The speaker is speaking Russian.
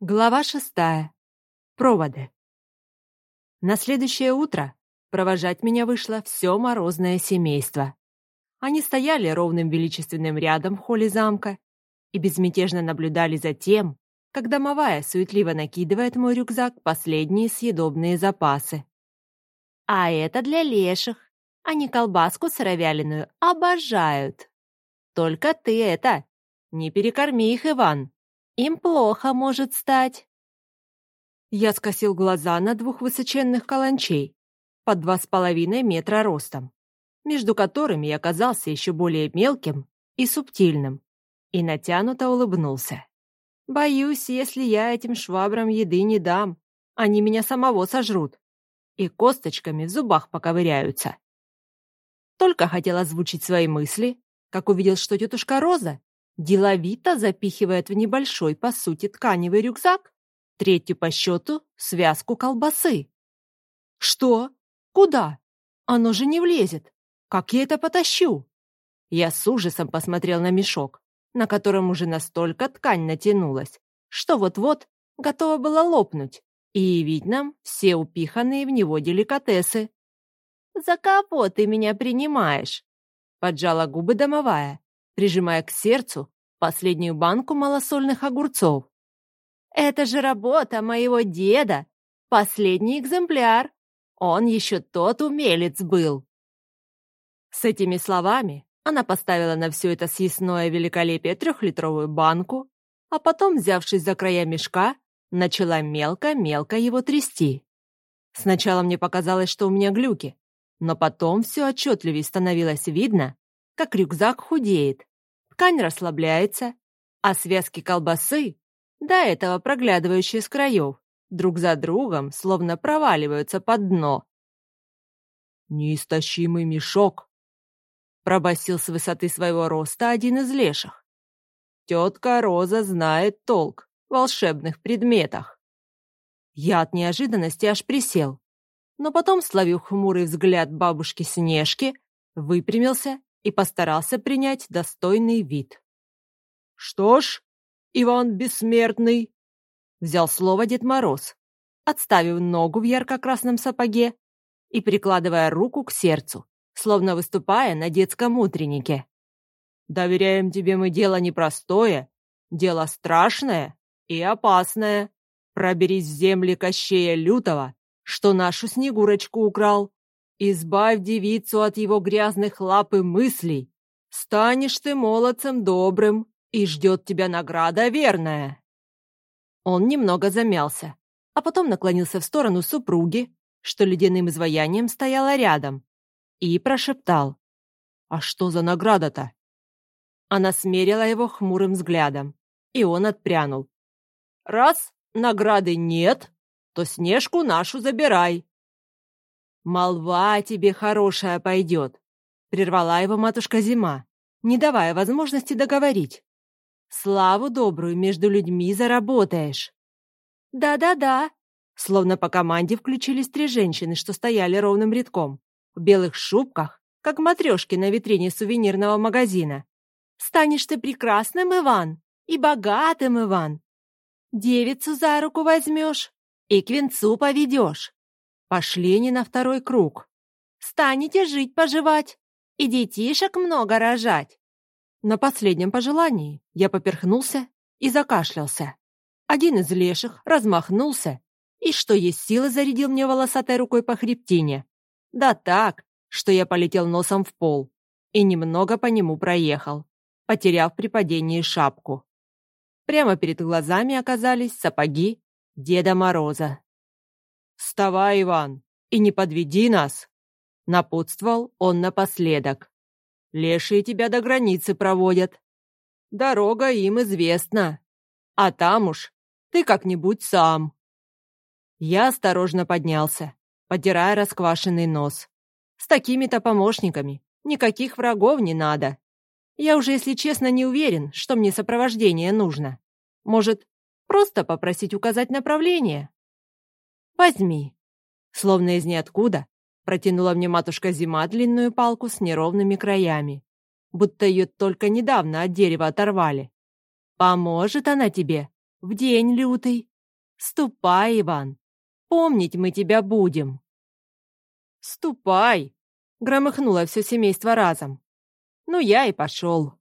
Глава шестая. Проводы. На следующее утро провожать меня вышло все морозное семейство. Они стояли ровным величественным рядом в холле замка и безмятежно наблюдали за тем, как домовая суетливо накидывает мой рюкзак последние съедобные запасы. А это для леших. Они колбаску сыровяленую обожают. Только ты это, не перекорми их, Иван. Им плохо может стать. Я скосил глаза на двух высоченных каланчей, по два с половиной метра ростом, между которыми я оказался еще более мелким и субтильным, и натянуто улыбнулся. Боюсь, если я этим швабрам еды не дам, они меня самого сожрут и косточками в зубах поковыряются. Только хотел озвучить свои мысли, как увидел, что тетушка Роза деловито запихивает в небольшой, по сути, тканевый рюкзак третью по счету связку колбасы. «Что? Куда? Оно же не влезет. Как я это потащу?» Я с ужасом посмотрел на мешок, на котором уже настолько ткань натянулась, что вот-вот готова была лопнуть и явить нам все упиханные в него деликатесы. «За кого ты меня принимаешь?» — поджала губы домовая, прижимая к сердцу последнюю банку малосольных огурцов. «Это же работа моего деда! Последний экземпляр! Он еще тот умелец был!» С этими словами она поставила на все это съестное великолепие трехлитровую банку, а потом, взявшись за края мешка, начала мелко-мелко его трясти. Сначала мне показалось, что у меня глюки, но потом все отчетливее становилось видно, как рюкзак худеет, ткань расслабляется, а связки колбасы, до этого проглядывающие с краев, друг за другом словно проваливаются под дно. «Неистощимый мешок!» — пробасил с высоты своего роста один из леших. «Тетка Роза знает толк в волшебных предметах». Я от неожиданности аж присел, но потом, словив хмурый взгляд бабушки Снежки, выпрямился и постарался принять достойный вид. «Что ж, Иван Бессмертный!» — взял слово Дед Мороз, отставив ногу в ярко-красном сапоге и прикладывая руку к сердцу, словно выступая на детском утреннике. «Доверяем тебе мы дело непростое, дело страшное и опасное. Проберись в земли Кощея Лютого, что нашу Снегурочку украл, Избавь девицу от его грязных лап и мыслей. Станешь ты молодцем добрым, и ждет тебя награда верная. Он немного замялся, а потом наклонился в сторону супруги, что ледяным изваянием стояла рядом, и прошептал. «А что за награда-то?» Она смерила его хмурым взглядом, и он отпрянул. «Раз награды нет, то снежку нашу забирай. «Молва тебе хорошая пойдет», — прервала его матушка Зима, не давая возможности договорить. «Славу добрую между людьми заработаешь». «Да-да-да», словно по команде включились три женщины, что стояли ровным рядком, в белых шубках, как матрешки на витрине сувенирного магазина. «Станешь ты прекрасным, Иван, и богатым, Иван. Девицу за руку возьмешь и к венцу поведешь. Пошли не на второй круг. Станете жить-поживать и детишек много рожать. На последнем пожелании я поперхнулся и закашлялся. Один из леших размахнулся и, что есть силы, зарядил мне волосатой рукой по хребтине. Да так, что я полетел носом в пол и немного по нему проехал, потеряв при падении шапку. Прямо перед глазами оказались сапоги Деда Мороза. «Вставай, Иван, и не подведи нас!» Напутствовал он напоследок. «Лешие тебя до границы проводят. Дорога им известна. А там уж ты как-нибудь сам». Я осторожно поднялся, потирая расквашенный нос. С такими-то помощниками никаких врагов не надо. Я уже, если честно, не уверен, что мне сопровождение нужно. Может, просто попросить указать направление? Возьми. Словно из ниоткуда протянула мне матушка Зима длинную палку с неровными краями, будто ее только недавно от дерева оторвали. Поможет она тебе в день лютый. Ступай, Иван. Помнить мы тебя будем. Ступай, громыхнуло все семейство разом. Ну, я и пошел.